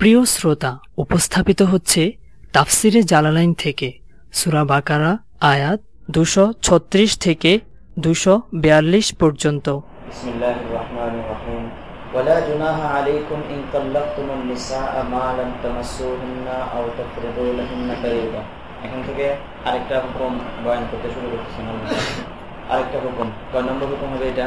প্রিয় শ্রোতা উপস্থাপিত হচ্ছে তাফসিরে জালালাইন থেকে সুরা বাকারা আয়াত দুশো ছত্রিশ থেকে দুশো বিয়াল্লিশ পর্যন্ত بسم الله الرحمن الرحيم ولا جناح عليكم إن طلقتم النساء ما لم تمسوهن أو تفرضوا لهن فريضة এখান থেকে আরেকটা হুকুম বয়ান করতে শুরু করতেছেন আল্লাহ। আরেকটা হুকুম কয় নম্বর হুকুম হবে এটা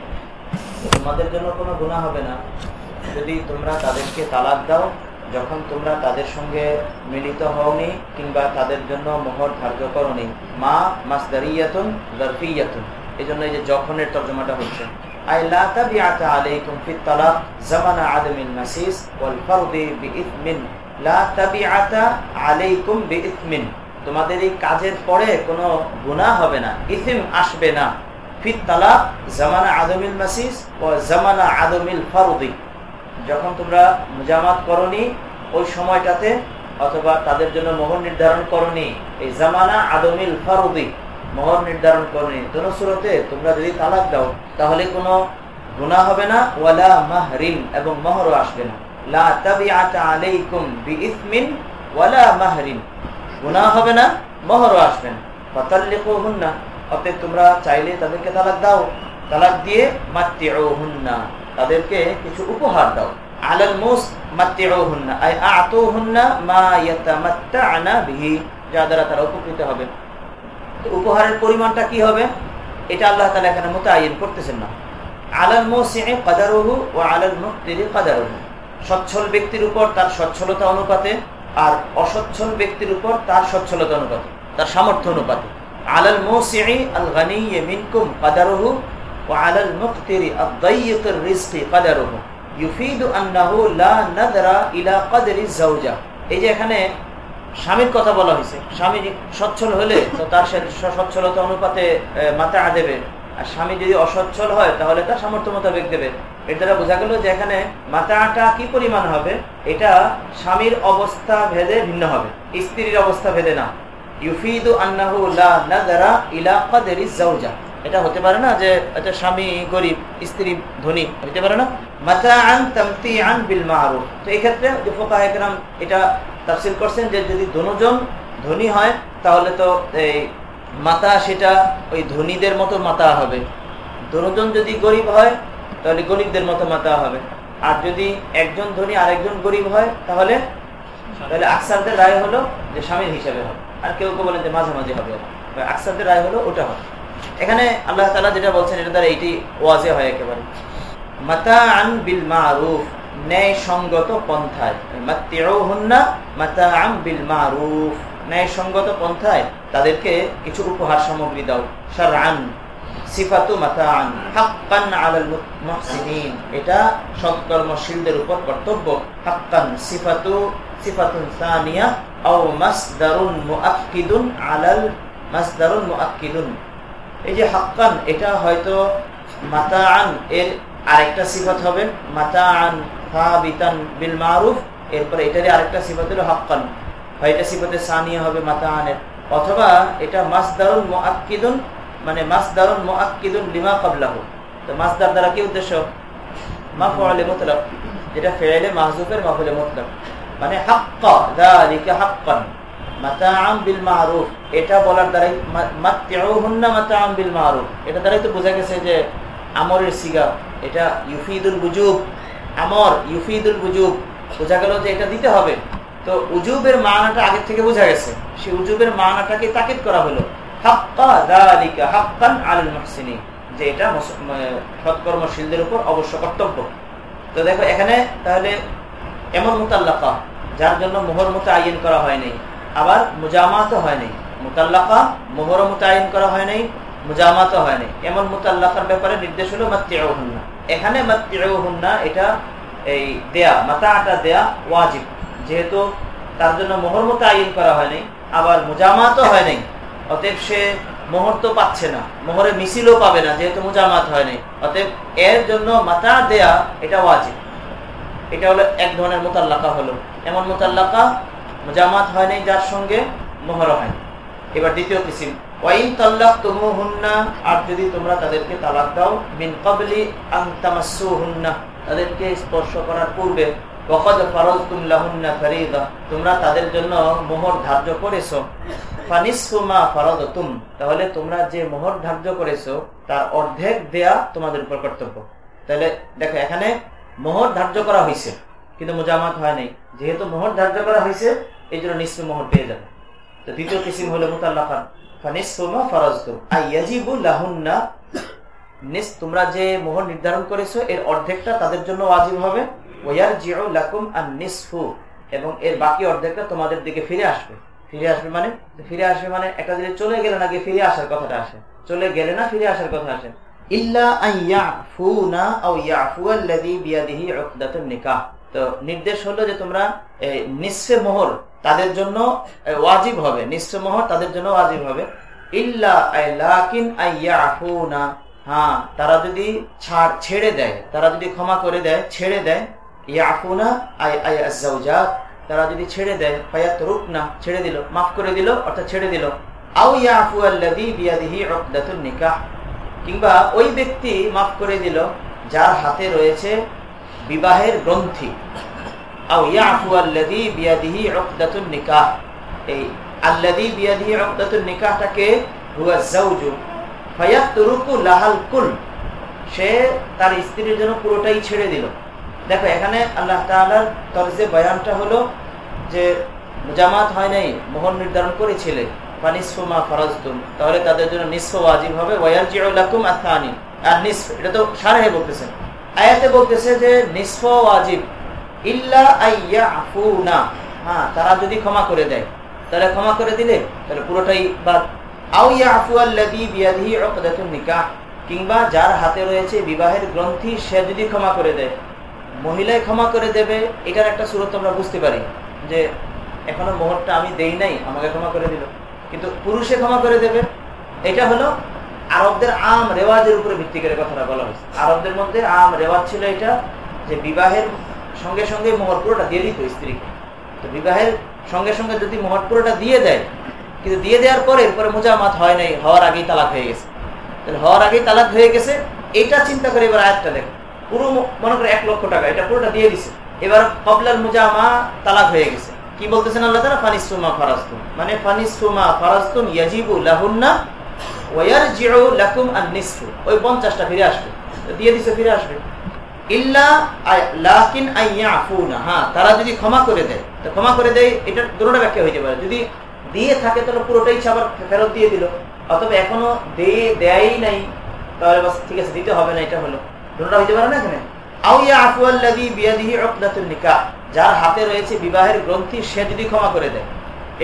তোমাদের জন্য কোনো গুনাহ হবে না। যদি তোমরা তাদেরকে তালাক দাও, যখন তোমরা তাদের সঙ্গে মিলিত হওনি কিংবা তাদের জন্য মোহর ধার্য করনি, মা মাসদারিয়াতুন জারফিয়াতুন। এই জন্য এই যে যখনের তর্জমাটা হচ্ছে। তোমাদের এই কাজের পরে কোনো গুনাহ হবে না। ইথিম আসবে না। যখন তোমরা মুজামাত করনি, ওই সময়টাতে অথবা তাদের জন্য মোহর নির্ধারণ করনি, এই জামানা আদমিল ফারুদি, মোহর নির্ধারণ করনি। দোনো সুরতে তোমরা যদি তালাক দাও, তাহলে কোনো গুণা হবে না, ওয়ালা মাহরিন এবং মোহরও আসবে না। লা তাবিআতা আলাইকুম বিইসমিন ওয়ালা মাহরিন গুনাহ হবে না, মোহরও আসবে না। অতএব তোমরা চাইলে তাদেরকে তালাক দাও। তালাক দিয়ে মাত্তিউহুন্না তাদেরকে কিছু উপহার দাও। বিহি যা দ্বারা তারা উপকৃত হবে। উপহারের পরিমাণটা কি হবে? এটা আল্লাহ করতেছেন না। কাদারুহু। সচ্ছল ব্যক্তির উপর তার সচ্ছলতা অনুপাতে আর অসচ্ছল ব্যক্তির উপর তার সচ্ছলতা অনুপাতে, তার সামর্থ্য অনুপাতে। স্বামীর কথা বলা হয়েছে। স্বামী সচ্ছল হলে তো তার সচ্ছলতা অনুপাতে মাথা দেবে। আর স্বামী যদি অসচ্ছল হয় তাহলে তার সামর্থ্য মোতাবেক দেবে। এর দ্বারা বোঝা গেল যে এখানে মাথাটা কি পরিমাণ হবে? এটা স্বামীর অবস্থা ভেদে ভিন্ন হবে। স্ত্রীর অবস্থা ভেদে না। ইউফিদু আন্নাহু লা নাযারা ইলা কাদরি যাওজা। এটা হতে পারে না যে আচ্ছা স্বামী গরিব, স্ত্রী ধনী, হতে পারে না? মাথা আন তামতি আন বিল মারুফ। তো এই ক্ষেত্রে যে ফোকাহ এটা তাফসিল করছেন যে যদি দুজন ধনী হয়, তাহলে তো এই মাতা সেটা ওই ধনীদের মতো মাতা হবে। দুজন যদি গরিব হয়, তাহলে গরিবদের মতো মাতা হবে। আর যদি একজন ধনী আরেকজন গরিব হয়, তাহলে তাহলে আকসারদের রায় হলো যে স্বামীর হিসাবে হবে। আর কেউ কেউ বলেন যে মাঝামাঝি হবে আকসারদের রায় হলো ওটা হবে। এখানে আল্লাহ তালা যেটা বলছেন, এটা দ্বারা এইটি ওয়াজে হয় একেবারে। মাতা আন বিল সঙ্গত পন্থায় তাদেরকে কিছু উপহার সামগ্রী দাও। সিফাতু এটা সৎকর্মশীলদের উপর কর্তব্য। হাক্কান, সিফাতু সিফাতুন সানিয়া এটা আরেকটা সিফাত হবে এরপরে এটারই আরেকটা সিফাত হলো সিফাতে সানিয়া হবে অথবা এটা মাসদারুন মানে মাসদারুন লিমা তো মাসদার দ্বারা কি উদ্দেশ্য? মাফউলে মুতলাক যেটা ফি'লে মাহযুফের মাফউলে মুতলাক মানে হাক্কা এটা বলার দ্বারাই এটা দ্বারাই তো বোঝা গেছে যে আমরের সিগা, এটা ইউফিদুল বুজুব। আমর, ইউফিদুল বুজুব। বোঝা গেল যে এটা দিতে হবে। তো উজুবের মানাটা থেকে বোঝা গেছে। সেই উজুবের মানাটাকে তাকিদ করা হলো। যে এটা সৎকর্মশীলদের উপর অবশ্য কর্তব্য। তো দেখো এখানে তাহলে এমন মোতাল্লাকা। যার জন্য মোহর মতো আইন করা হয়নি আবার মুজামাতও হয়নি মোতাল্লাকা মোহর আইন করা হয়নি মুজামাতও হয়নি এমন মোতাল্লাকার ব্যাপারে নির্দেশ হলো মাতৃও হুন্না এখানে মাতৃও হুন্না এটা এই দেয়া মাতাটা দেয়া ওয়াজিব। যেহেতু তার জন্য মোহর আইন করা হয়নি আবার মুজামাতও হয়নি অতএব সে মোহর তো পাচ্ছে না, মোহরে মিছিলও পাবে না, যেহেতু মুজামাত হয়নি অতএব এর জন্য মাতা দেয়া এটা ওয়াজিব। এটা হলো এক ধরনের মোতাল্লাকা হলো। এমন মোতাল্লাকা মুজামাত হয়নি যার সঙ্গে মোহর হয়নি এবার দ্বিতীয় কিসিম। ওয়াইন তাল্লাক তুমু হুন্না আর যদি তোমরা তাদেরকে তালাক দাও আংতামাসু হুন্না তাদেরকে স্পর্শ করার পূর্বে তোমরা তাদের জন্য মোহর ধার্য করেছ। তাহলে তোমরা যে মোহর ধার্য করেছ, তার অর্ধেক দেয়া তোমাদের উপর কর্তব্য। তাহলে দেখো, এখানে মোহর ধার্য করা হয়েছে কিন্তু মোজামাত হয় নাই। যেহেতু মোহর ধার্য করা হয়েছে, এই জন্য নিঃস্ব মোহর পেয়ে যাবে। তো দ্বিতীয় কিসিম হলো তোমরা যে মোহর নির্ধারণ করেছ, এর অর্ধেকটা তাদের জন্য ওয়াজিব হবে। এবং এর বাকি অর্ধেকটা তোমাদের দিকে ফিরে আসবে। ফিরে আসবে মানে? ফিরে আসবে মানে একটা যদি চলে গেলে না গিয়ে ফিরে আসার কথাটা আসে। চলে গেলে না ফিরে আসার কথা আসে। তো নির্দেশ হলো যে তোমরা নিঃস্বে মোহর তাদের জন্য ওয়াজিব হবে। নিঃস্ব মোহর তাদের জন্য ওয়াজিব হবে। ইল্লা হ্যাঁ তারা যদি ছাড়, ছেড়ে দেয়, তারা যদি ক্ষমা করে দেয়, ছেড়ে দেয়, ইয়াফুনা তারা যদি ছেড়ে দেয় ফায়াত না ছেড়ে দিল, মাফ করে দিল, অর্থাৎ ছেড়ে দিল। আউ ইয়াফু আল্লাযী বিয়াদিহি উকদাতুন নিকাহ। কিংবা ওই ব্যক্তি মাফ করে দিল, যার হাতে রয়েছে বিবাহের গ্রন্থি। তার পুরোটাই ছেড়ে দেখো, এখানে আল্লাহ বয়ানটা হলো যে, জামাত হয় নাই, মোহর নির্ধারণ করেছিলে ফানিসফুমা ফরাজতুম। তাহলে তাদের জন্য নিঃস্ব ওয়াজিব হবে। আর নিঃস্ব এটা তো সারাহে বলতেছেন। আয়াতে বলতেছে যে নিঃস্ব ওয়াজিব ইল্লা আইয়া আফুনা হ্যাঁ তারা যদি ক্ষমা করে দেয়, তাহলে ক্ষমা করে দিলে, তাহলে পুরোটাই বাদ। আউয়া আফু আল্লাযী বিয়াদিহি উকদাতুন নিকাহ। কিংবা যার হাতে রয়েছে বিবাহের গ্রন্থি, সে যদি ক্ষমা করে দেয়। মহিলায় ক্ষমা করে দেবে, এটার একটা সুরত আমরা বুঝতে পারি, যে এখনও মোহরটা আমি দেই নাই, আমাকে ক্ষমা করে দিল। কিন্তু পুরুষে ক্ষমা করে দেবে। এটা হলো আরবদের আম রেওয়াজের উপরে ভিত্তি করে কথাটা বলা হয়েছে। আরবদের মধ্যে আম রেওয়াজ ছিল এটা যে বিবাহের সঙ্গে সঙ্গে মোহর পুরোটা দিয়ে দিত স্ত্রীকে। তো বিবাহের সঙ্গে সঙ্গে যদি মোহর পুরোটা দিয়ে দেয়, কিন্তু দিয়ে দেওয়ার পরে এরপরে মোজামাত হয় নাই, হওয়ার আগেই তালাক হয়ে গেছে। তাহলে হওয়ার আগেই তালাক হয়ে গেছে এটা চিন্তা করে এবার আয়াতটা দেখো। পুরো মনে করে এক লক্ষ টাকা, এটা পুরোটা দিয়ে দিছে। এবার কবলার মুজামা তালাক হয়ে গেছে। কি বলতেছেন আল্লাহ তারা ফানিসুমা ফারাস্তুম মানে ফানিসুমা ফারাস্তুম ইয়াজিবু লাহুন্না ওয়ার জিউ লাকুম আন নিসফু ওই পঞ্চাশটা ফিরে আসবে। দিয়ে দিছে, ফিরে আসবে। ইল্লা লাকিন আইয়াফুনা হ্যাঁ তারা যদি ক্ষমা করে দেয়, তো ক্ষমা করে দেয়, এটা দুটোটা ব্যাখ্যা হইতে পারে। যদি দিয়ে থাকে, তাহলে পুরোটাই আবার ফেরত দিয়ে দিল। অথবা এখনও দিয়ে দেয় নাই, তাহলে ঠিক আছে, দিতে হবে না, এটা হলো। দুটোটা হইতে পারে না এখানে? যার হাতে রয়েছে বিবাহের গ্রন্থি, সে যদি ক্ষমা করে দেয়।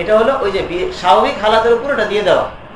এটা হলো ওই যে স্বাভাবিক হালাতের উপর ওটা দিয়ে দেওয়া।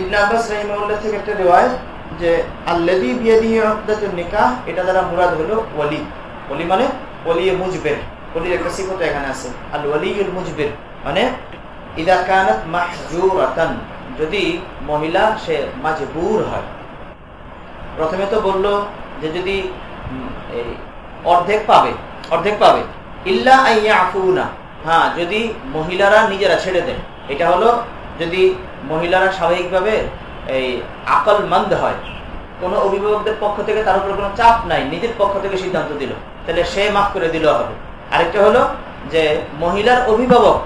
ইবনে আব্বাস রাহিমাহুল্লাহ থেকে একটা রিওয়ায়াত যে, আল্লাযী বিয়াদিহি উকদাতুন নিকাহ এটা দ্বারা মুরাদ হলো ওয়ালি। ওলি মানে ওলি মুজবির। ওলির একটা সিফত এখানে আছে। আল ওয়ালিউল মুজবির মানে ইদা কানাত মাহজুরাতান যদি মহিলা সে মাজবুর হয়। প্রথমে তো বলল যে, যদি অর্ধেক পাবে অর্ধেক পাবে। ইল্লা আইয়া আফুনা হ্যাঁ যদি মহিলারা নিজেরা ছেড়ে দেয় এটা হলো যদি মহিলারা স্বাভাবিকভাবে এই আকল মন্দ হয়। কোনো অভিভাবকদের পক্ষ থেকে তার উপরে কোনো চাপ নাই, নিজের পক্ষ থেকে সিদ্ধান্ত দিল। তাহলে সে মাফ করে দিল হবে। আরেকটা হলো যে মহিলার অভিভাবক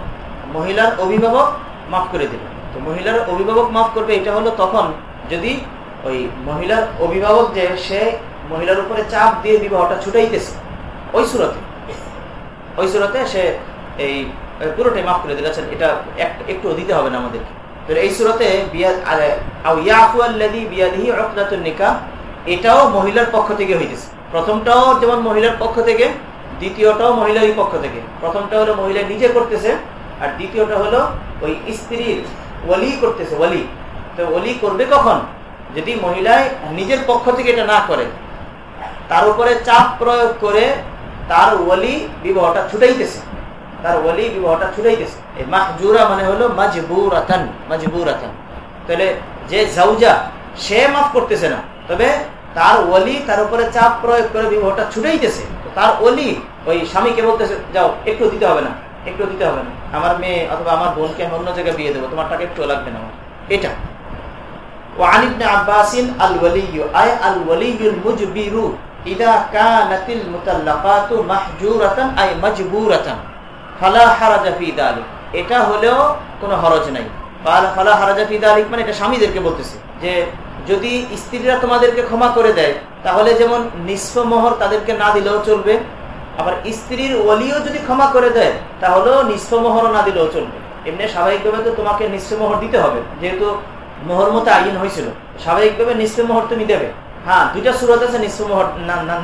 মহিলার অভিভাবক মাফ করে দিল। তো মহিলার অভিভাবক মাফ করবে, এটা হলো তখন যদি ওই মহিলার অভিভাবক যে সে মহিলার উপরে চাপ দিয়ে বিবাহটা ছুটাইতেছে, ওই সুরতে ওই সুরতে সে এই পুরোটাই মাফ করে দিলেছেন এটা একটু দিতে হবে না আমাদেরকে। এই সুরতে এটাও মহিলার পক্ষ থেকে হইতেছে। প্রথমটাও যেমন মহিলার পক্ষ থেকে, দ্বিতীয়টাও মহিলারই পক্ষ থেকে। প্রথমটা হলো মহিলা নিজে করতেছে, আর দ্বিতীয়টা হলো ওই স্ত্রীর ওলি করতেছে ওলি তো ওলি করবে কখন? যদি মহিলায় নিজের পক্ষ থেকে এটা না করে, তার উপরে চাপ প্রয়োগ করে তার ওলি বিবাহটা ছুটাইতেছে। তার ওলি বিবাহটা ছুটাইতেছে এই মাহজুরা মানে হলো মাজবুর আতান মাজবুর আতান তাহলে যে জাউজা সে মাফ করতেছে না তবে তার ওলি তার উপরে চাপ প্রয়োগ করে বিবাহটা ছুটাইতেছে তার ওলি ওই স্বামীকে বলতেছে যাও একটু দিতে হবে না একটু দিতে হবে না আমার মেয়ে অথবা আমার বোনকে আমি অন্য জায়গায় বিয়ে দেবো তোমার টাকা একটু লাগবে না আমার এটা وعن ابن عباس الولي أي الولي المجبر إذا كانت المطلقات محجورة أي مجبورة ফালা হারাজা ফি দালিক। এটা হলেও কোনো হরজ নাই। ফালা হারাজা ফি দালিক মানে এটা স্বামীদেরকে বলতেছে যে, যদি স্ত্রীরা তোমাদেরকে ক্ষমা করে দেয়, তাহলে যেমন নিঃস্ব মোহর তাদেরকে না দিলেও চলবে, আবার স্ত্রীর ওলিও যদি ক্ষমা করে দেয়, তাহলেও নিঃস্ব মোহরও না দিলেও চলবে। এমনি স্বাভাবিকভাবে তো তোমাকে নিঃস্ব মোহর দিতে হবে, যেহেতু মোহর মতো আইন হয়েছিল। স্বাভাবিকভাবে নিঃস্ব মোহর তুমি দেবে। হ্যাঁ দুইটা সুরত আছে নিঃস্ব মোহর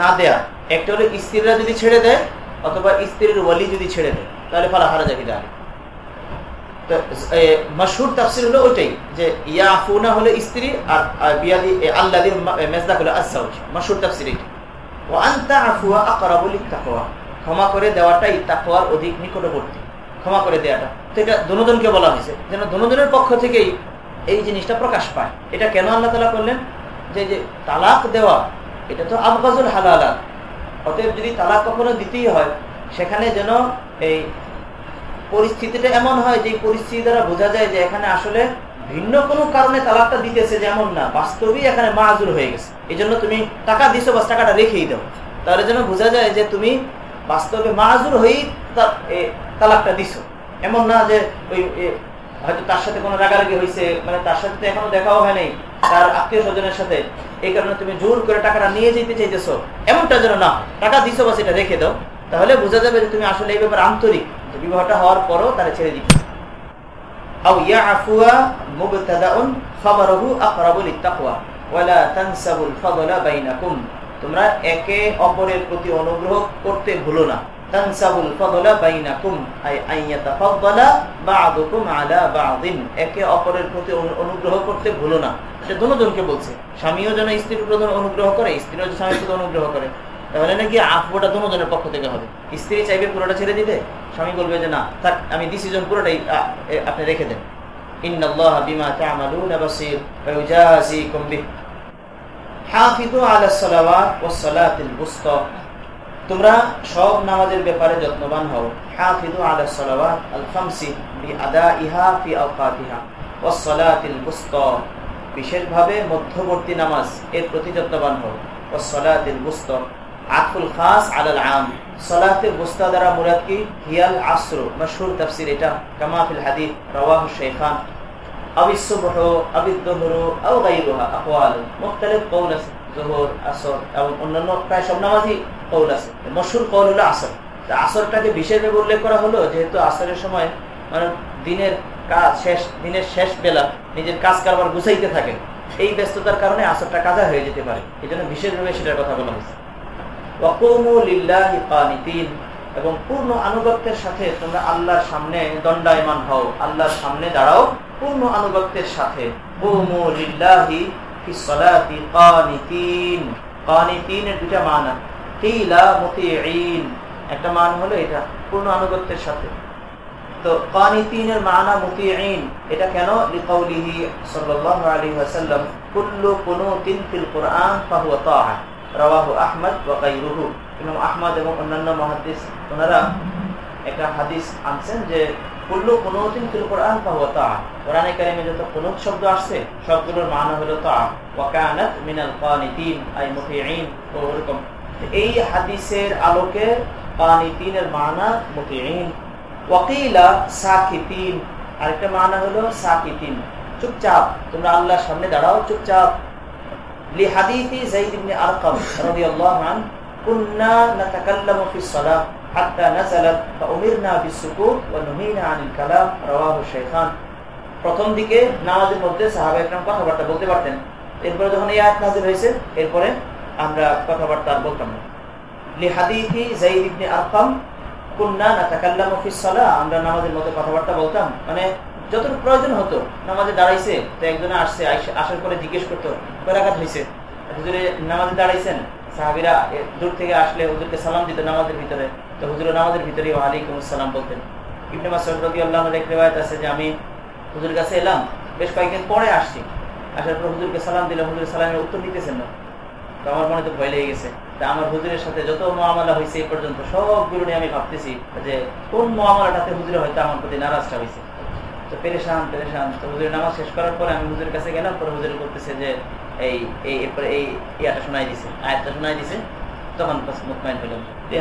না দেয়া। একটা হলো স্ত্রীরা যদি ছেড়ে দেয়, অথবা স্ত্রীর ওয়ালি যদি ছেড়ে দেয়। তাহলে ফালা হারা যাবে মশহুর তাফসির হলো ওইটাই, যে ইয়াফুনা হলো স্ত্রী আর বিয়াদি আল্লাদির মেজদা হলো তাফসির ও আন্তা আফুয়া তাকওয়া ক্ষমা করে দেওয়াটাই তাকওয়ার অধিক নিকটবর্তী। ক্ষমা করে দেওয়াটা। তো এটা বলা হয়েছে। যেন পক্ষ থেকেই এই জিনিসটা প্রকাশ পায়। এটা কেন আল্লাহ তালা করলেন? যে যে তালাক দেওয়া, এটা তো আবগাজুল হালালাত। অতএব যদি তালাক কখনো দিতেই হয়, সেখানে যেন এই পরিস্থিতিটা এমন হয় যে পরিস্থিতি দ্বারা বোঝা যায় যে এখানে আসলে ভিন্ন কোনো কারণে তালাকটা দিতেছে যেমন না, বাস্তবই এখানে মাজুর হয়ে গেছে। এই জন্য তুমি টাকা দিছো, বাস টাকাটা রেখেই দাও। তাহলে যেন বোঝা যায় যে তুমি বাস্তবে মাজুর হয়েই তালাকটা দিছো। এমন না যে ওই হয়তো তার সাথে কোনো রাগারাগি হয়েছে মানে তার সাথে তো এখনও দেখাও হয় নাই, তার আত্মীয় স্বজনের সাথে। এই কারণে তুমি জোর করে টাকাটা নিয়ে যেতে চাইতেছো। এমনটা যেন না টাকা দিছো, বাস এটা রেখে দাও। তাহলে বোঝা যাবে যে তুমি আসলে এই ব্যাপারে আন্তরিক। বিবাহটা হওয়ার পরও তারা ছেড়ে দিত একে অপরের প্রতি অনুগ্রহ করতে ভুলো না। সে অনুগ্রহ করতে না। দুজনকে বলছে, স্বামীও যেন স্ত্রীর প্রধান অনুগ্রহ করে, স্ত্রীও স্বামীর প্রতি অনুগ্রহ করে। তাহলে নাকি আফবোটা দুজনের পক্ষ থেকে হবে। স্ত্রী চাইবে পুরোটা ছেড়ে দিতে, স্বামী বলবে যে না, থাক, আমি ডিসিশন পুরোটাই আপনি রেখে দেন। তোমরা সব নামাজের ব্যাপারে যত্নবান হও। বিশেষভাবে মধ্যবর্তী নামাজ এর প্রতি যত্নবান হও। ওয়াস সালাতিল বুসতা। আতফুল খাস আলাল আম। সালাতে মুরাদ কি? হিয়াল মশহুর তাফসির এটা। কামাফিল রাওয়াহু কওল আছে আসর এবং অন্যান্য প্রায় সব নামাজই আছে। মশহুর হলো আসর। আসরটাকে বিশেষভাবে উল্লেখ করা হলো যেহেতু আসরের সময় মানে দিনের কাজ শেষ, দিনের শেষ বেলা নিজের কাজ কারবার গুছাইতে থাকে। এই ব্যস্ততার কারণে আসরটা কাজা হয়ে যেতে পারে। এই জন্য বিশেষভাবে সেটার কথা বলা হয়েছে। এবং পূর্ণ আনুগত্যের সাথে তোমরা আল্লাহর সামনে দণ্ডায়মান হও। আল্লাহর সামনে দাঁড়াও, পূর্ণ আনুগত্যের সাথে। দুটা মান একটা মান হলো এটা, পূর্ণ আনুগত্যের সাথে। তো কানিতিনের মানা মুতিঈন, এটা কেন? লিকাউলিহি সাল্লাল্লাহু আলাইহি ওয়াসাল্লাম, কুল্লু কুনুতিন ফিল কুরআন ফাহুয়া তাআহ। রাওয়াহু আহমদ ওয়াকাইরুহু ইমাম আহমদ এবং অন্যান্য মহাদিস ওনারা একটা হাদিস আনছেন যে, কুল্লু কুনুতিন ফিল কোরআন ফাহুয়া তা কোরআনে কারিমে যত কুনুত শব্দ আসছে, সবগুলোর মানে হলো তা ওয়া কানাত মিনাল কানিতিন, আই মুতিঈন। ও এরকম এই হাদিসের আলোকে কানিতিনের মানা মুতিঈন। ওয়াকিলা সাকিতিন। আরেকটা মানা হলো সাকিতিন। চুপচাপ, তোমরা আল্লাহর সামনে দাঁড়াও, চুপচাপ। লিহাদিথি যায়েদ ইবনে আরকাম রাদিয়াল্লাহু আনহু কুন্না নাতাকাল্লামু ফিস সালাহ হাত্তা নাযালাত ফাউমিরনা বিসসুকুত ওয়া নুহিনা আনিল কালাম রাওয়াহু শাইখান। প্রথম দিকে নামাজের মধ্যে সাহাবা একরাম কথাবার্তা বলতে পারতেন। এরপরে যখন এই আয়াত নাযিল হয়েছে, এরপরে আমরা কথাবার্তা বলতাম না। লিহাদিথি যায়েদ ইবনে আরকাম, কুন্না নাতাকাল্লামু ফিস সালাহ আমরা নামাজের মধ্যে কথাবার্তা বলতাম। মানে যতটুকু প্রয়োজন হতো, নামাজে দাঁড়াইছে, তো একজনে আসছে আসার পরে জিজ্ঞেস করতো কয়েরাঘাত হয়েছে হুজুরে, নামাজে দাঁড়াইছেন? সাহাবিরা দূর থেকে আসলে হুজুরকে সালাম দিত নামাজের ভিতরে। তো হুজুর নামাজের ভিতরে আলাইকুম সালাম বলতেন। ইবনে আছে যে আমি হুজুর কাছে এলাম, বেশ কয়েকদিন পরে আসছি। আসার পর হুজুরকে সালাম দিলাম, হুজুর সালামের উত্তর দিতেছেন না। তো আমার মনে তো ভয় লেগে গেছে। তা আমার হুজুরের সাথে যত মহামালা হয়েছে এই পর্যন্ত সবগুলো নিয়ে আমি ভাবতেছি যে কোন মহামালাটাতে হুজুরে হয়তো আমার প্রতি নারাজটা হয়েছে তো পেরেশান পেরেশান। তো হুজুরের নামাজ শেষ করার পরে আমি হুজুরের কাছে গেলাম, পরে হুজুর যে, এই এই, এরপরে এই ইয়াটা শোনাই দিছে, আয়াতটা শোনাই দিছে। তখন মুতমাইন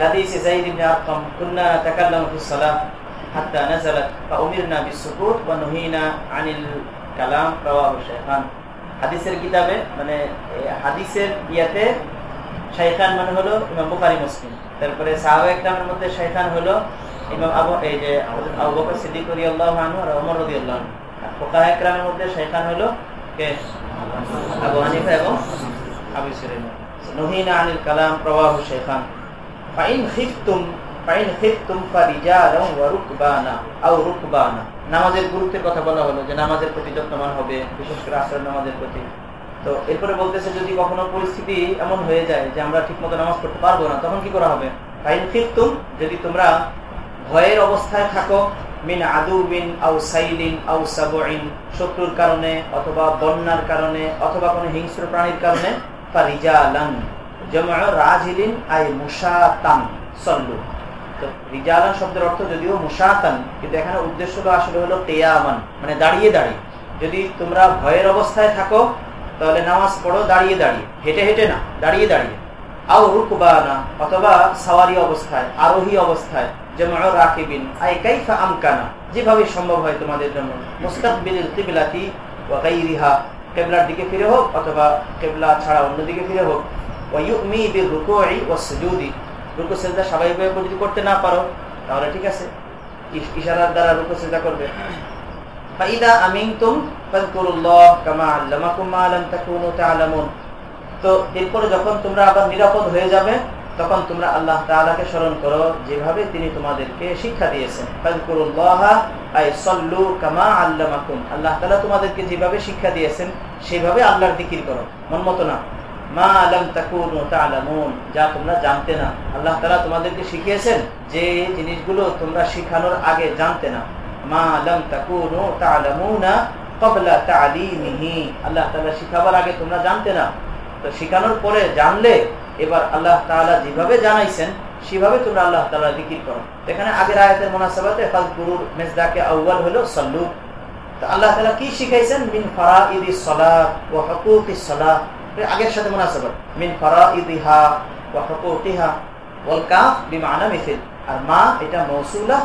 হাদিসে যায়েদ ইবনে আরকাম, কুননা নাতাকাল্লামু ফিস হাত্তা নাযালাত ওয়া নুহিনা আনিল কালাম। রাওয়াহু শাইখান। হাদিসের কিতাবে মানে হাদিসের ইয়াতে শাইখান মানে হলো ইমাম বুখারী, মুসলিম। তারপরে সাহাবা একরামের মধ্যে শাইখান হলো এই যে বকর সিদ্দিক আর আনহু। আর ফুকাহা একরামের মধ্যে শাইখান হলো কে? আবু হানিফা এবং আবু আনিল কালাম, রাওয়াহু শাইখান ফাইন খিফতুম ফাইন খিফতুম ওয়া রুকবানা, আও রুকবানা। নামাজের গুরুত্বের কথা বলা হলো যে নামাজের প্রতি যত্নবান হবে, বিশেষ করে আসর নামাজের প্রতি। তো এরপরে বলতেছে, যদি কখনো পরিস্থিতি এমন হয়ে যায় যে আমরা ঠিকমতো নামাজ পড়তে পারব না, তখন কি করা হবে? ফাইন খিফতুম, যদি তোমরা ভয়ের অবস্থায় থাকো। মিন আদুবিন আউ সাইলিন আউ সাবইন শত্রুর কারণে অথবা বন্যার কারণে অথবা কোনো হিংস্র প্রাণীর কারণে। ফারিজালান জামা রাজিলিন, আই মুশাতান। সল্লু। তো রিজালান শব্দের অর্থ যদিও মুশাতান, কিন্তু এখানে উদ্দেশ্যটা আসলে হলো কেয়ামান মানে দাঁড়িয়ে দাঁড়িয়ে। যদি তোমরা ভয়ের অবস্থায় থাকো, তাহলে নামাজ পড়ো, দাঁড়িয়ে দাঁড়িয়ে। হেঁটে হেঁটে না, দাঁড়িয়ে দাঁড়িয়ে। আও রুকবানা, অথবা সাওয়ারি অবস্থায়, আরোহী অবস্থায়। যেমন যেভাবে সম্ভব হয় তোমাদের জন্য। কেবলার দিকে ফিরে হোক অথবা কেবলা ছাড়া অন্য দিকে ফিরে হোক। করতে না পারো, তাহলে ঠিক আছে। ইশারার দ্বারা করবে। ফাইদা তো এরপরে যখন তোমরা আবার নিরাপদ হয়ে যাবে তখন তোমরা আল্লাহ তাআলাকে স্মরণ করো, যেভাবে তিনি তোমাদেরকে শিক্ষা দিয়েছেন। আল্লাহ তাআলা তোমাদেরকে যেভাবে শিক্ষা দিয়েছেন, সেভাবে আল্লাহর জিকির করো। মন মতো না মা আলাম যা তোমরা জানতে না। আল্লাহ তাআলা তোমাদেরকে শিখিয়েছেন যে জিনিসগুলো তোমরা শিখানোর আগে জানতে না। মা আলাম তাকুনু তা'লামুনা ক্বাবলা তা'লিমিহি আল্লাহ তাআলা শিখাবার আগে তোমরা জানতে না। তো শিখানোর পরে জানলে এবার আল্লাহ তাআলা যেভাবে জানাইছেন, সেভাবে তোমরা আল্লাহ তাআলা জিকির করো। এখানে আগের আয়াতের মুনাসাবাতে ফাযকুরুর মেজদাকে আউয়াল হলো সাল্লু। তো আল্লাহ তাআলা কি শিখাইছেন? মিন ফারাইদিস সালাত ওয়া হুকুকিস সালাত। আগের সাথে মুনাসাবাত। মিন ফারাইদিহা ওয়া হুকুকিহা। ওয়াল কাফ বিমানা মিথিল আর মা, এটা মৌসুলা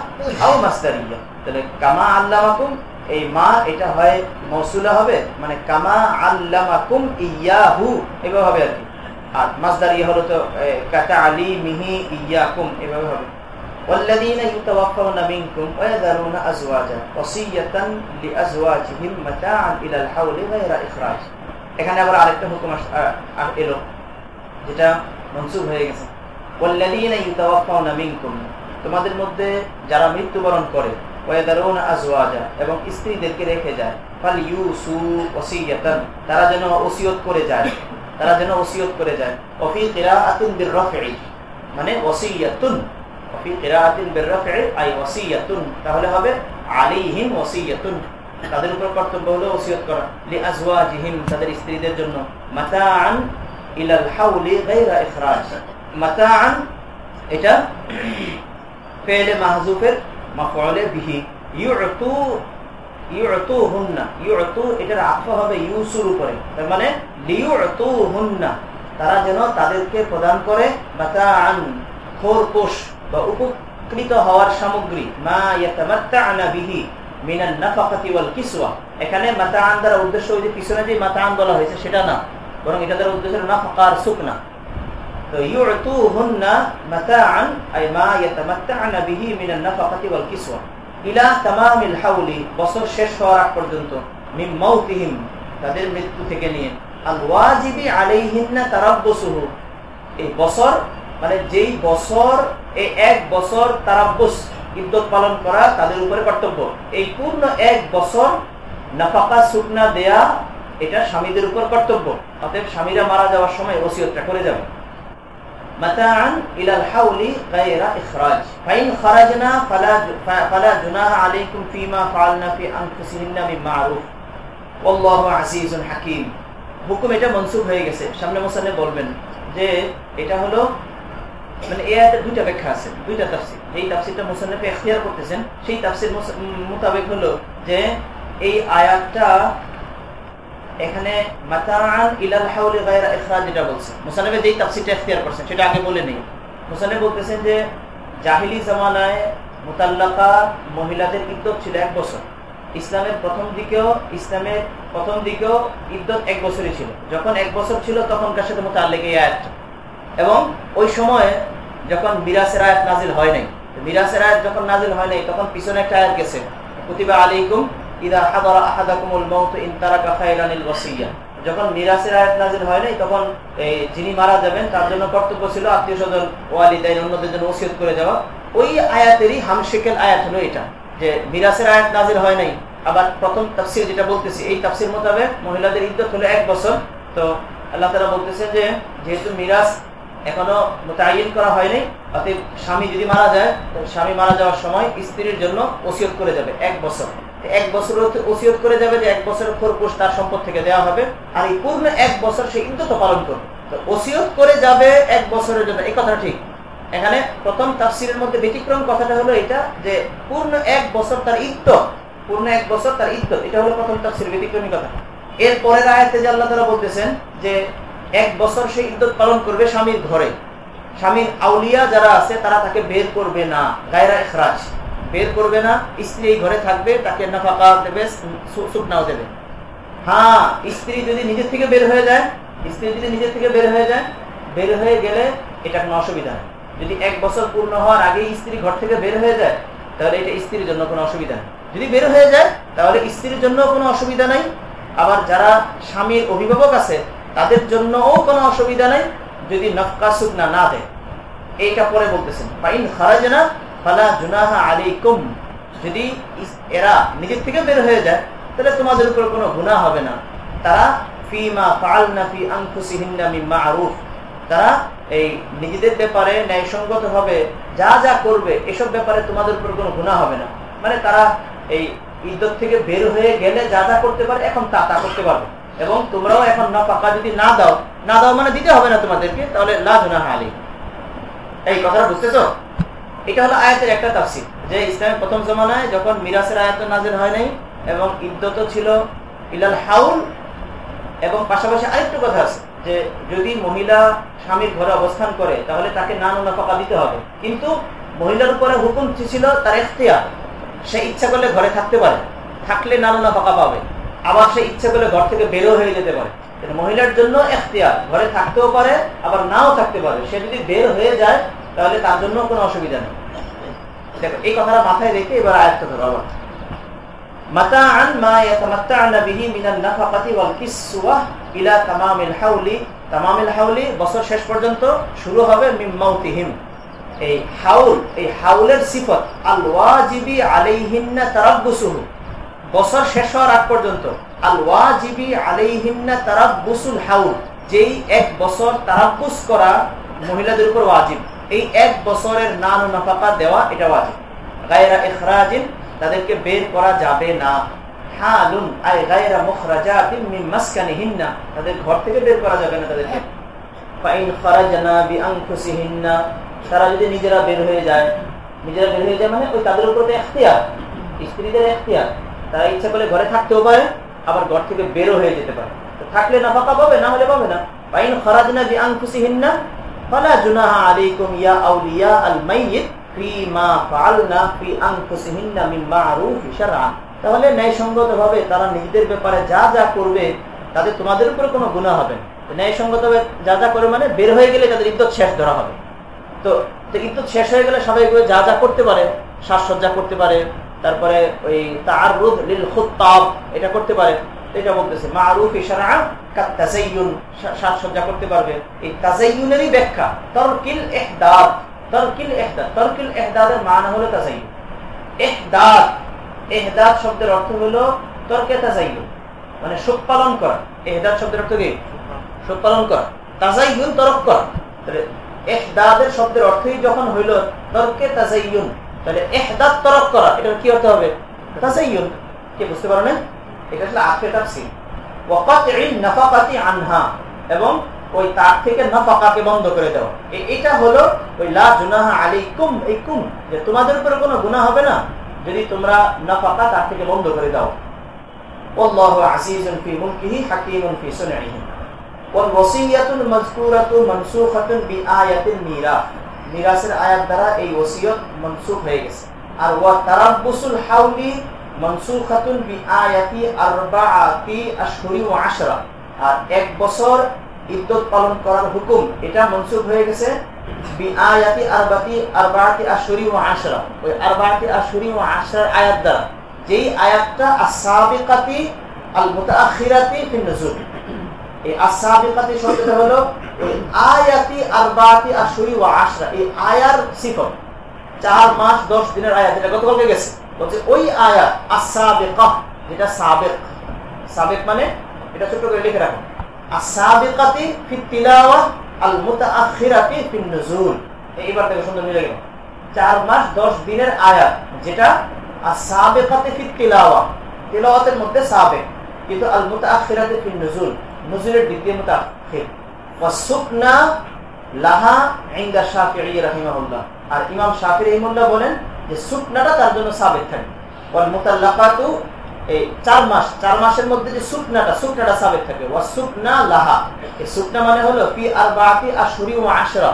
আও মাসদারিয়া। তাহলে কামা আল্লামাকুম এই মা এটা হয় মৌসুলা হবে মানে কামা আল্লামাকুম ইয়াহু এভাবে হবে আর কি আর মাসদার ইয়ে হলো তো কাতা আলী মিহি ইয়াকুম এভাবে হবে والذين يتوفون منكم ويذرون أزواجا وصية لأزواجهم متاعا إلى الحول غير إخراج এখানে আবার আরেকটা হুকুম এলো যেটা মনসুব হয়ে গেছে والذين يتوفون منكم তোমাদের মধ্যে যারা মৃত্যুবরণ করে এবং স্ত্রীদেরকে রেখে যায়। তারা যেন ওসিয়ত করে যায়। তারা যেন ওসিয়ত করে যায়। মানে তাহলে হবে তাদের উপর কর্তব্য হলো ওসিয়ত করা। তাদের স্ত্রীদের জন্য। এটা মাহজুফের মানে তারা যেন তাদেরকে প্রদান করে মাতা আন বা উপকৃত হওয়ার সামগ্রী। কিসওয়া। এখানে মাতাআন দ্বারা উদ্দেশ্য পিছনে যে মাতাআন বলা হয়েছে সেটা না। বরং এটা দ্বারা উদ্দেশ্য আর সুকনা। তো শেষ হওয়ার মিন যেই বছর এই এক বছর পালন করা তাদের উপরে কর্তব্য। এই পূর্ণ এক বছর নাফাকা শুকনা দেয়া, এটা স্বামীদের উপর কর্তব্য। অতএব স্বামীরা মারা যাওয়ার সময় ওসিয়তটা করে যাবে। মাতাআন ইলাল হাওলি গায়রা ইখরাজ। ফাইন খরাজনা ফালা ফালা জুনাহা আলাইকুম ফিমা ফাআলনা ফি আনফুসিহিন্না মিন মা'রুফ। আল্লাহু আজিজুন হাকীম। হুকুম এটা মনসুব হয়ে গেছে। সামনে মোসানে বলবেন যে এটা হলো মানে এ আয়াতের দুইটা ব্যাখ্যা আছে, দুইটা তাফসির। এই তাফসিরটা মোসান্নফে এখতিয়ার করতেছেন, সেই তাফসির মোতাবেক হলো যে এই আয়াতটা এখানে মাতাআন ইলাল হাউলি গায়রা ইখরাজ যেটা বলছে। মুসান্নফে যেই তাফসিরটা এখতিয়ার করছেন, সেটা আগে বলে নেই। মুসান্নফ বলতেছেন যে, জাহিলি জামানায় মুতাল্লাকা মহিলাদের ইদ্যত ছিল এক বছর। ইসলামের প্রথম দিকেও, ইসলামের প্রথম দিকেও ইদ্যত এক বছরই ছিল। যখন এক বছর ছিল, তখনকার সাথে মোতাল্লেক এই আয়াতটা। এবং ওই সময়ে যখন মিরাসের আয়াত নাজিল হয় নাই মিরাসের আয়াত যখন নাজিল হয় নাই, তখন পিছনে একটা আয়াত গেছে, কুতিবা আলাইকুম ইদা হাদারা আহাদাকুমুল মাউত ইন যখন মিরাসের আয়াত নাজিল হয় নাই, তখন যিনি মারা যাবেন, তার জন্য কর্তব্য ছিল আত্মীয় স্বজন ওয়ালিদাইন অন্যদের জন্য ওসিয়ত করে যাওয়া। ওই আয়াতেরই হামশেকেল আয়াত হলো এটা, যে মিরাসের আয়াত নাজিল হয় নাই। আবার প্রথম তাফসির যেটা বলতেছি, এই তাফসির মোতাবেক মহিলাদের ইদ্যত হলো এক বছর। তো আল্লাহ তালা বলতেছে যে, যেহেতু মিরাস এখনও মোতায়ন করা হয়নি। অতএব স্বামী যদি মারা যায় স্বামী মারা যাওয়ার সময় স্ত্রীর জন্য ওসিয়ত করে যাবে এক বছর। এক বছর ওসিয়ত করে যাবে যে এক বছরের খোরপোষ তার সম্পদ থেকে দেওয়া হবে। আর এই পূর্ণ এক বছর সে ইদ্যত পালন করবে। তো ওসিয়ত করে যাবে এক বছরের জন্য। এই কথাটা ঠিক। এখানে প্রথম তাফসিরের মধ্যে ব্যতিক্রম কথাটা হলো এটা যে পূর্ণ এক বছর তার ইদ্যত পূর্ণ এক বছর তার ইদ্যত এটা হলো প্রথম তাফসির ব্যতিক্রমী কথা। এর পরের আয়াতে যে আল্লাহ তারা বলতেছেন যে এক বছর সে ইদ্যত পালন করবে স্বামীর ঘরে। স্বামীর আউলিয়া যারা আছে, তারা তাকে বের করবে না। গায়রা এখরাজ বের করবে না, স্ত্রী এই ঘরে থাকবে, তাকে নাফাকা দেবে শুকনাও দেবে। হ্যাঁ স্ত্রী যদি নিজের থেকে বের হয়ে যায়, স্ত্রী যদি নিজের থেকে বের হয়ে যায়, বের হয়ে গেলে এটা কোনো অসুবিধা নেই। যদি এক বছর পূর্ণ হওয়ার আগেই স্ত্রী ঘর থেকে বের হয়ে যায়, তাহলে এটা স্ত্রীর জন্য কোনো অসুবিধা নেই। যদি বের হয়ে যায়, তাহলে স্ত্রীর জন্য কোনো অসুবিধা নাই। আবার যারা স্বামীর অভিভাবক আছে তাদের জন্যও কোনো অসুবিধা নাই, যদি নফকা সুগনা না দেয়। এইটা পরে বলতেছেন। ফাইন খারাজনা ফালা জুনাহা আলাইকুম। যদি এরা নিজের থেকে বের হয়ে যায়, তাহলে তোমাদের উপর কোনো গুনাহ হবে না। তারা ফিমা ফালনা ফি আনফুসিহিন্না মিম্মা আরুফ তারা এই নিজেদের ব্যাপারে ন্যায়সঙ্গত হবে, যা যা করবে, এসব ব্যাপারে তোমাদের উপর কোনো গুণা হবে না। মানে তারা এই ইদ্যত থেকে বের হয়ে গেলে যা যা করতে পারে, এখন তা তা করতে পারবে। এবং তোমরাও এখন না পাকা যদি না দাও না দাও মানে দিতে হবে না তোমাদেরকে, তাহলে লাজনা আলী এই কথাটা বুঝতেছো? এটা হলো আয়াতের একটা তাফসির, যে ইসলামের প্রথম জমানায় যখন মিরাসের আয়াত নাজির হয় নাই এবং ইদ্যত ছিল ইলাল হাউল, এবং পাশাপাশি আরেকটু কথা আছে, যে যদি মহিলা স্বামীর ঘরে অবস্থান করে, তাহলে তাকে নান নাফাকা দিতে হবে। কিন্তু মহিলার উপরে হুকুম ছিল তার এখতিয়ার, সে ইচ্ছা করলে ঘরে থাকতে পারে, থাকলে নানু নাফাকা পাবে। আবার সে ইচ্ছা করলে ঘর থেকে বেরো হয়ে যেতে পারে। মহিলার জন্য এখতিয়ার, ঘরে থাকতেও পারে, আবার নাও থাকতে পারে। সে যদি বের হয়ে যায়, তাহলে তার জন্য কোনো অসুবিধা নেই। দেখো, এই কথাটা মাথায় রেখে এবার আয়ত্ত ধরো আবার। মাতাআন মা বছর শেষ হওয়ার আগ পর্যন্ত আল ওয়াজিবি যেই এক বছর তারাব্বুস করা মহিলাদের উপর ওয়াজিব, এই এক বছরের নান নাফাকা দেওয়া এটা ওয়াজিব। গায়রা তাদেরকে বের করা যাবে না। হালুন, আই গায়রা মুখরাজাতিন মিন মাসকানিহিন্না, তাদের ঘর থেকে বের করা যাবে না তাদেরকে। ফাইন তারা যদি নিজেরা বের হয়ে যায়, নিজেরা বের হয়ে যায় মানে ওই তাদের উপর এখতিয়ার, স্ত্রীদের এখতিয়ার। তারা ইচ্ছা করলে ঘরে থাকতেও পারে, আবার ঘর থেকে বেরো হয়ে যেতে পারে। থাকলে না ফাঁকা পাবে, না হলে পাবে না। বাইন খরাজনা বি আনফুসিহিন্না ফালা জুনাহা আলাইকুম ইয়া আউলিয়া আল মাইয়িত ফিমা ফাআলনা ফি আনফুসিহিন্না মিন মা'রুফ শারআন তাহলে ন্যায়সঙ্গত ভাবে তারা নিজেদের ব্যাপারে যা যা করবে তাদের তোমাদের উপরে কোনো গুনাহ হবে না। ন্যায়সঙ্গত ভাবে যা যা করে মানে বের হয়ে গেলে তাদের ইদ্যত শেষ ধরা হবে। তো ইদ্যুৎ শেষ হয়ে গেলে সবাই যা যা করতে পারে, সাজসজ্জা করতে পারে তারপরে ওই তার লিল খুত্তাব এটা করতে পারে। এটা বলতেছে, মারুফ ইশারা তাজাইয়ুন সাজসজ্জা করতে পারবে। এই তাজাইয়ুনেরই ব্যাখ্যা, তরকিল ইহদাদ তরকিল ইহদাদ ইহদাদের শব্দের অর্থ হলো তর্কে তাজাইয়ুন মানে শোক পালন করা। ইহদাদ শব্দের অর্থ কি? শোক পালন করা। তাজাইয়ুন তরক করা। তাহলে এহদাদের শব্দের অর্থই যখন হইল তর্কে তাজাইয়ুন তাহলে এহদাদ তরক করা এটা কি অর্থ হবে? বুঝতে পারো না এটা আখরে আনহা, এবং ওই তার থেকে বন্ধ করে এটা হলো ওই এই কুম যে তোমাদের উপরে কোনো গুনাহ হবে না, যদি তোমরা নাফাকা তার থেকে বন্ধ করে দাও। সুনইহি মিরাসের আয়াত দ্বারা এই ওসিয়ত মনসুখ হয়ে গেছে। আর ওয়া তারাব্বুসুল হাউলি বি আয়াতি আরবাআতি ওয়া আশরা। আর এক বছর পালন করার হুকুম, এটা মনসুখ হয়ে গেছে। বি আয়াতি আরবাতি আরবাআতি ওয়া আশরা। ওই আরবাআতি ওয়া আয়াত দ্বারা। যেই আয়াতটা আস-সাবিকাতি আল মুতাআখিরাতি ফিন নুজুল এই আসাবিকাতি শব্দটা হলো ওই আয়াতি আরবাতি আশুরি ওয়া আশরা, এই আয়ার চার মাস, দশ দিনের আয়াত, এটা গতকালকে গেছে। বলছে, ওই আয়াত আসাবিকা যেটা সাবেক। সাবেক মানে এটা ছোট করে লিখে রাখুন আসাবিকাতি ফি তিলাওয়া আল ফি এইবার থেকে সুন্দর মিলে গেল। চার মাস, দশ দিনের আয়াত যেটা আসাবিকাতি ফি তিলাওয়া তিলাওয়াতের মধ্যে সাবেক, কিন্তু আল মুতাআখিরাতি ফি নুজুল নজরুলের দ্বিতীয় মুতাফির আর ইমাম বলেন যে সুকনাটা তার জন্য সাবেক থাকে। এই চার মাস, চার মাসের মধ্যে যে সুকনাটা সুকনাটা সাবেক থাকে। ওয়াসুকনা লাহা। এই সুকনা মানে হলো আশহুরি ওয়া আশরা।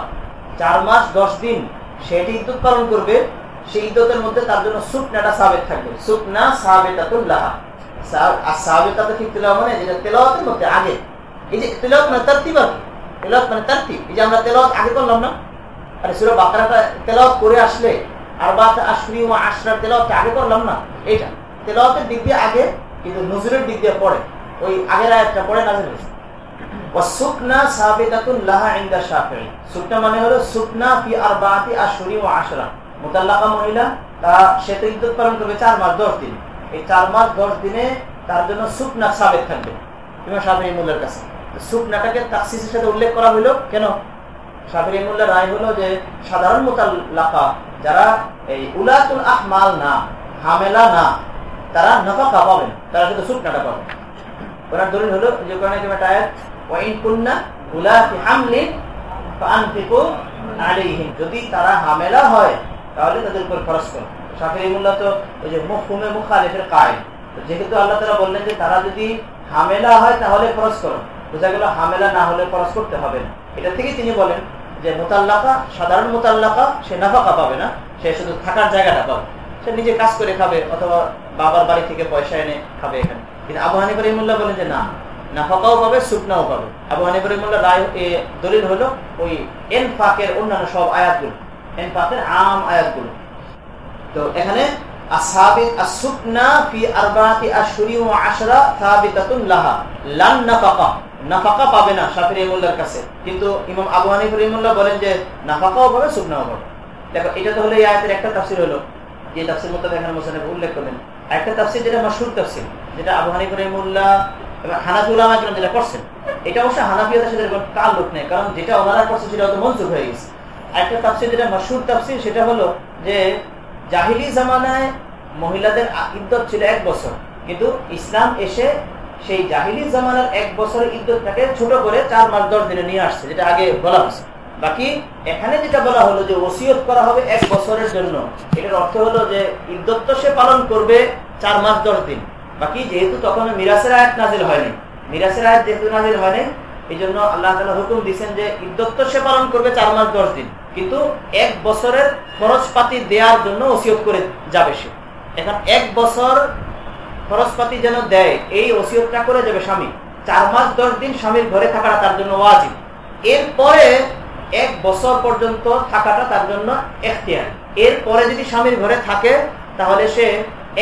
চার মাস 10 দিন সেটি ইদ্যুৎ পালন করবে। সেই ইদ্যতের মধ্যে তার জন্য সুকনাটা সাবেক থাকবে। সুকনা সাবেতাতুল লাহা। মানে? যেটা তেলাওয়াতের মধ্যে আগে। এই যে তেলাওয়াত মানে তারতিব আর তেলাওয়াত মানে তারতিব। এই যে আমরা তেলাওয়াত আগে করলাম না? আরে তেলাওয়াত করে আসলে আর বাত আশরি ও আশরার তেলাওয়াত আগে করলাম না? এইটা। তেলাওয়াতের দিক দিয়ে আগে, কিন্তু নজরুলের দিক দিয়ে পড়ে ওই আগের পড়ে মানে মহিলা সে তো ইদ্যত পালন করবে 4 মাস 10 দিন। এই 4 মাস 10 দিনে তার জন্য সুকনা সাবেক থাকবে। কাছে। সুকনাটাকে তাকসিসের সাথে উল্লেখ করা হলো কেন? শাফিঈ মুল্লার রায় হলো যে, সাধারণ মুতাল্লাকা যারা এই উলাতুল আহমাল না, হামেলা না, তারা নাফাকা পাবেন, তারা শুধু সুকনাটা পাবেন। ওনার দলিল হলো যে, কোরআনে কারিমে আয়াত, ওয়াইন কুন্না উলাতি হামলিন ফাআনফিকু আলাইহিম। যদি তারা হামেলা হয়, তাহলে তাদের উপর খরচ করো। শাফিঈ মুল্লাহ তো ওই যে মুফহুমে মুখালিফের কায় যেহেতু আল্লাহ তারা বললেন যে, তারা যদি হামেলা হয়, তাহলে খরচ করো। বোঝা গেল হামেলা না হলে খরচ করতে হবে না। এটা থেকে তিনি বলেন যে মোতাল্লাকা, সাধারণ মোতাল্লাকা, সে নাফাকা পাবে না, সে শুধু থাকার জায়গাটা পাবে। সে নিজে কাজ করে খাবে অথবা বাবার বাড়ি থেকে পয়সা এনে খাবে এখানে। কিন্তু আবু হানিফ রহিমুল্লাহ বলেন যে না, নাফাকাও পাবে শুকনাও পাবে। আবু হানিফ রহিমুল্লাহ রায় দলিল হলো ওই এন ফাকের অন্যান্য সব আয়াতগুলো এন ফাকের আম আয়াতগুলো। তো এখানে আসুকনা ফি আরবাতি আশহুরি ওয়া আশরা সাবিতাতুন লাহা, লান নাফাকা। নাফাকা পাবে না শাফিঈ রহিমুল্লাহর কাছে। কিন্তু ইমাম আবু হানিফ রহিমুল্লাহ বলেন যে নাফাকাও পাবে শুকনাও পাবে। দেখো, এটা তো হলো এই আয়াতের একটা তাফসীর হলো। যে তাফসীর মতো এখানে উল্লেখ করলেন। একটা তাফসির যেটা মাশহুর তাফসীর, যেটা আবু হানিফ রহিমুল্লাহ এবং হানাফি উলামা কেন যেটা করছেন, এটা অবশ্য হানাফিয়াদের সাথে কাল লোক নেই, কারণ যেটা ওনারা করছে সেটা হয়তো মঞ্জুর হয়ে গেছে। একটা তাফসির যেটা মাশহুর তাফসীর, সেটা হলো যে জাহিলি জামানায় মহিলাদের ইদ্যত ছিল এক বছর, কিন্তু ইসলাম এসে সেই জাহিলি জামানার এক বছরের ইদ্যতটাকে ছোট করে চার মাস, দশ দিনে নিয়ে আসছে, যেটা আগে বলা হয়েছে। বাকি এখানে যেটা বলা হলো যে ওসিয়ত করা হবে এক বছরের জন্য, এটার অর্থ হলো যে ইদ্যত্ত সে পালন করবে চার মাস, দশ দিন। বাকি যেহেতু তখন মিরাসের আয়াত নাজিল হয়নি, মিরাসের আয়াত যেহেতু নাজিল হয়নি, এই জন্য আল্লাহ তালা হুকুম দিচ্ছেন যে ইদ্যত্ত সে পালন করবে চার মাস, দশ দিন, কিন্তু এক বছরের খরচপাতি দেওয়ার জন্য ওসিয়ত করে যাবে সে। এখন এক বছর খরচপাতি যেন দেয়, এই ওসিয়তটা করে যাবে স্বামী। চার মাস, দশ দিন স্বামীর ঘরে থাকাটা তার জন্য ওয়াজিব। এরপরে এক বছর পর্যন্ত থাকাটা তার জন্য এখতিয়ার। এরপরে যদি স্বামীর ঘরে থাকে, তাহলে সে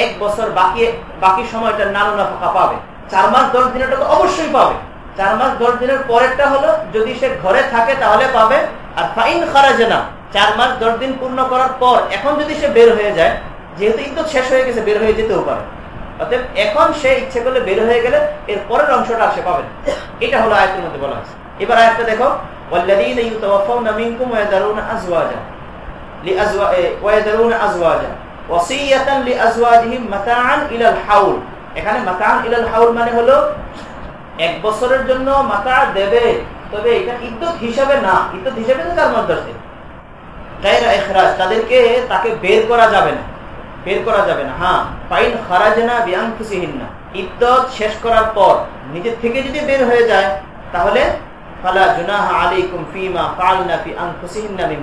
এক বছর বাকি বাকি সময়টা নানুনা ফাঁকা পাবে। চার মাস, দশ দিনেরটা তো অবশ্যই পাবে। চার মাস, দশ দিনের পরেরটা হলো, যদি সে ঘরে থাকে তাহলে পাবে। আর ফাইন খারাজে না। চার মাস, দশ দিন পূর্ণ করার পর, এখন যদি সে বের হয়ে যায়, যেহেতু ইদ্যুৎ শেষ হয়ে গেছে, বের হয়ে যেতেও পারে। এখন সে ইচ্ছে করলে বের হয়ে গেলে এর পরের অংশটা সে পাবেন এটা হলো আয়তের মধ্যে বলা হয়েছে। এবার আয়তটা দেখো এখানে মানে হলো এক বছরের জন্য দেবে, তবে এটা হিসাবে না। তার মধ্যে তাদেরকে তাকে বের করা যাবে না। বের করা যাবে না। হ্যাঁ ফাইন খারাজনা বিয়াং খুশিহীন না ইদ্যত শেষ করার পর নিজের থেকে যদি বের হয়ে যায়, তাহলে ফালা জুনাহ আলাইকুম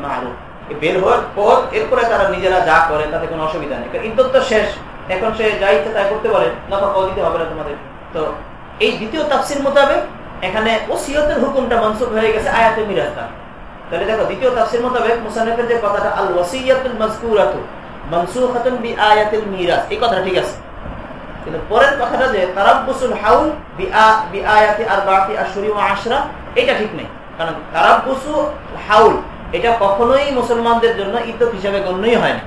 মারুফ। বের হওয়ার পর এরপরে তারা নিজেরা যা করে, তাতে কোনো অসুবিধা নেই। ইদ্যত শেষ। এখন সে যা তাই করতে পারে নফা কল দিতে হবে না তোমাদের। তো এই দ্বিতীয় তাফসির মোতাবেক এখানে ওসিয়তের হুকুমটা মনসুখ হয়ে গেছে আয়াতে মিরাস্তা তাহলে দেখো, দ্বিতীয় তাফসির মোতাবেক মুসানিফের যে কথাটা আল ওয়াসিয়াতুল মুসলমানদের জন্য ইদ্যত হিসাবে গণ্যই হয় না।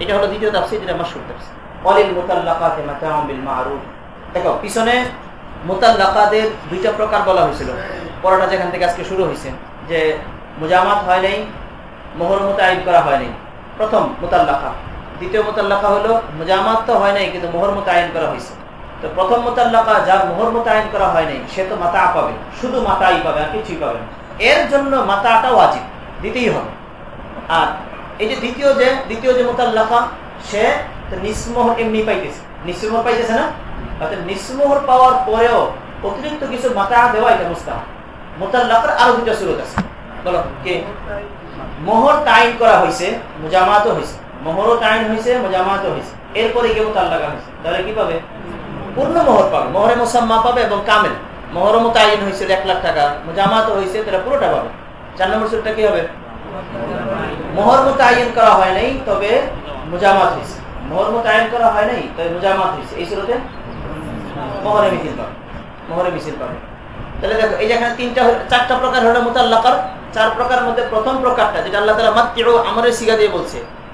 এটা হলো দ্বিতীয় তাফসির, যেটা মারুফ। দেখো, পিছনে দুইটা প্রকার বলা হয়েছিল। পড়াটা যেখান থেকে আজকে শুরু হয়েছে, যে মুজামাত হয় নাই, মোহর মোতায়েন করা হয় নাই। প্রথম মোতাল্লাকা। দ্বিতীয় মোতাল্লাকা হলো মুজামাত তো হয় নাই কিন্তু মোহর মোতায়েন করা হয়েছে। তো প্রথম মোতাল্লাকা যার মোহর মোতায়েন করা হয় নাই সে তো মাতা পাবে শুধু মাতাই পাবে আর কিছুই পাবে না। এর জন্য মাতাটা ওয়াজিব দিতেই হবে। আর এই যে দ্বিতীয় যে দ্বিতীয় যে মোতাল্লাকা সে নিসমোহর এমনি পাইতেছে। নিসমোহর পাইতেছে না? অর্থাৎ নিসমোহর পাওয়ার পরেও অতিরিক্ত কিছু মাতা দেওয়া এটা মুস্তাহ মোতাল্লাকার আরও দুটা সুরত আছে। বলো কে? মোহর টাইম করা হয়েছে মুজামাতও হয়েছে। মোহরও টাইম হয়েছে মুজামাতও হয়েছে এরপরে গিয়ে মোতাল্লাকা হয়েছে তাহলে কি পাবে? পূর্ণ মোহর পাবে। মোহরে মোসাম্মা পাবে এবং কামেল। মোহর এক লাখ টাকা। হয়েছে তাহলে পুরোটা পাবে। চার নম্বর সুরটা কি হবে? মোহর করা হয় নাই, তবে মুজামাত হয়েছে মোহর করা হয় নাই, তবে হয়েছে এই সুরতে মোহরে মিছিল পাবে। মোহরে মিছিল পাবে। তাহলে দেখো, এই যেখানে তিনটা চারটা প্রকার হলো মোতাল্লাকার। চার প্রকার মধ্যে প্রথম প্রকারটা, যেটা আল্লাহ তালা মাত্র আমরের সিগা দিয়ে বলছে।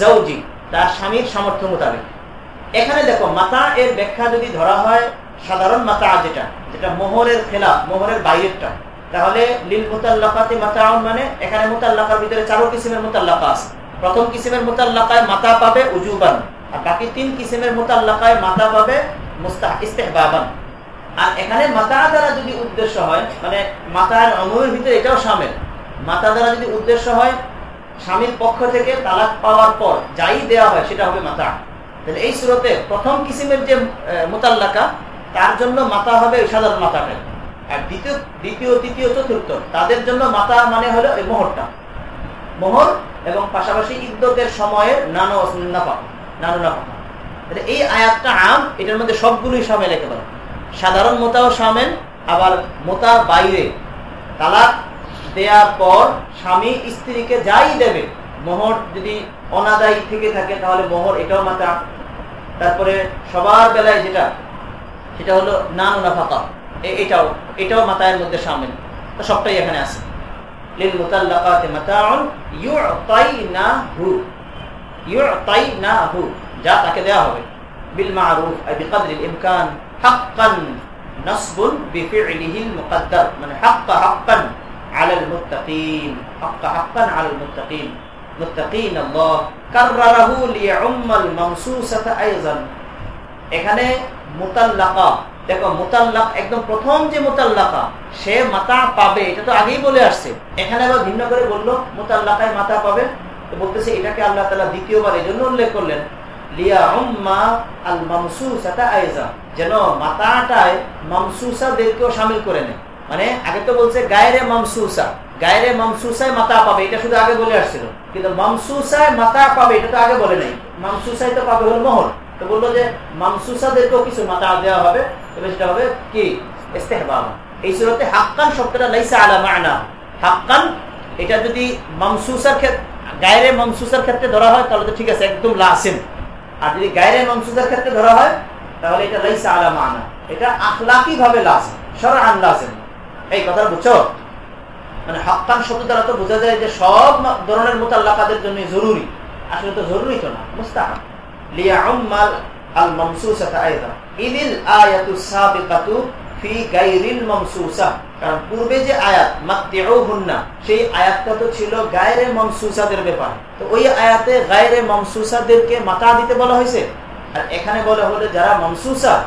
জাউজি তার স্বামীর সামর্থ্য মোতাবেক। এখানে দেখো, মাতা এর ব্যাখ্যা যদি ধরা হয়, সাধারণ মাতা যেটা যেটা মোহরের খেলা মোহরের বাইরেরটা, তাহলে মাতাউন মানে এখানে মুতাল্লাকার ভিতরে চারো কিসিমের মুতাল্লাকা আছে। প্রথম কিসিমের মুতাল্লাকায় মাতা পাবে উজুবান, আর বাকি তিন কিসিমের মুতাল্লাকায় মাতা পাবে মুস্তাহ, ইস্তেহবাবান। আর এখানে মাতা দ্বারা যদি উদ্দেশ্য হয় মানে মাতার অমুমের ভিতরে এটাও সামিল, মাতা দ্বারা যদি উদ্দেশ্য হয় স্বামীর পক্ষ থেকে তালাক পাওয়ার পর যাই দেওয়া হয়, সেটা হবে মাতা। তাহলে এই স্রোতে প্রথম কিসিমের যে মোতাল্লাকা, তার জন্য মাতা হবে ওই সাধারণ মাতাটা আর দ্বিতীয় দ্বিতীয়, তৃতীয়, চতুর্থ, তাদের জন্য মাতা মানে হলো এই মোহরটা। মোহর এবং পাশাপাশি ইদ্যতের সময়ের নানো নাফা নানো নাফা। এই আয়াতটা আম, এটার মধ্যে সবগুলোই সামিল একেবারে। সাধারণ মোতাও সামেল, আবার মোতা বাইরে। তালাক দেয়ার পর স্বামী স্ত্রীকে যাই দেবে, মোহর যদি অনাদায়ী থেকে থাকে তাহলে মোহর এটাও মাতা তারপরে সবার বেলায় যেটা, সেটা হলো নান নাফাকা। এটাও এটাও মাতায়ের মধ্যে সামিল। সবটাই এখানে আছে। যা তাকে হবে। বিল মানে হাক্কা, হাক্কান। আলাল মুত্তাকিন, হাক্কা হাক্কান আলাল এখানে মুতাল্লাকা। দেখো একদম প্রথম যে সে মাতা পাবে, এটা তো আগেই বলে আসছে। এখানে আবার ভিন্ন করে বলল, মোতাল্লাকায় মাতা পাবে। বলতেছে, এটাকে আল্লাহ তালা দ্বিতীয়বার এই জন্য উল্লেখ করলেন। লিয়া আল যেন মাতাটায় মামসুসাদেরকেও সামিল করে নেয়। মানে আগে তো বলছে গায়রে মামসুসা, গায়রে মামসুসায় মাতা পাবে, এটা শুধু আগে বলে আসছিল। কিন্তু মামসুসায় মাতা পাবে, এটা তো আগে বলে নাই। মামসুসায় তো পাবে হল মোহর তো বলল যে মামসুসাদেরকেও কিছু মাতা দেওয়া হবে তবে সেটা হবে কি? ইস্তেহবাব। এই সুরতে হাক্কান শব্দটা লাইসা আলা মানা। হাক্কান, এটা যদি মামসুসার ক্ষেত্রে গায়রে মামসুসার ক্ষেত্রে ধরা হয়, তাহলে তো ঠিক আছে, একদম লাসিম। আর যদি গায়রে মামসুসার ক্ষেত্রে ধরা হয়, তাহলে এটা লাইসা আলা মানা। এটা আখলাকি ভাবে লাসিম সরান লাসিম। এই কথা বুঝছ? মানে হাক্কান শব্দ দ্বারা তো বোঝা যায় যে সব ধরনের মোতাল্লাকাদের জন্য জরুরি। আসলে তো জরুরি তো না, মুস্তাহাব। সেই আয়াতটা তো ছিল ব্যাপার। তো ওই আয়াতে মাতা দিতে বলা হয়েছে। আর এখানে বলা হলো যারা মামসুসা,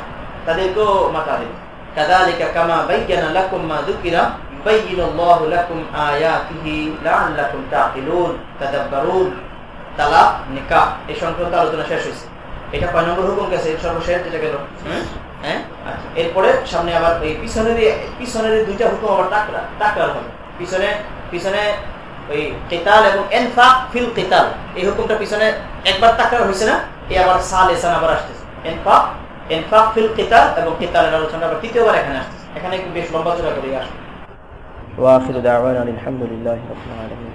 তাদেরকেও মাতা দিবে। কাযালিকা কামা বায়্যানা লাকুম মা যুকিরা يبين الله لكم آياته لعلكم تعقلون تدبرون তালাক নিকাহ এই সংক্রান্ত আলোচনা শেষ হয়েছে এটা কয় নম্বর হুকুম গেছে সর্বশেষ যেটা গেল হ্যাঁ আচ্ছা এরপরে সামনে আবার ওই পিছনের পিছনের দুইটা হুকুম আবার টাকরা টাকরার হবে পিছনে পিছনে ওই কেতাল এবং এনফাক ফিল কেতাল এই হুকুমটা পিছনে একবার টাকরার হয়েছে না এই আবার সাল এসান আবার আসতেছে এনফাক ইনফাক ফিল কিতাল এবং কিতালের আলোচনা আবার তৃতীয়বার এখানে এখানে একটু বেশ লম্বা চড়া করে আসবে ওয়াখির দাওয়ান আলহামদুলিল্লাহ রবিল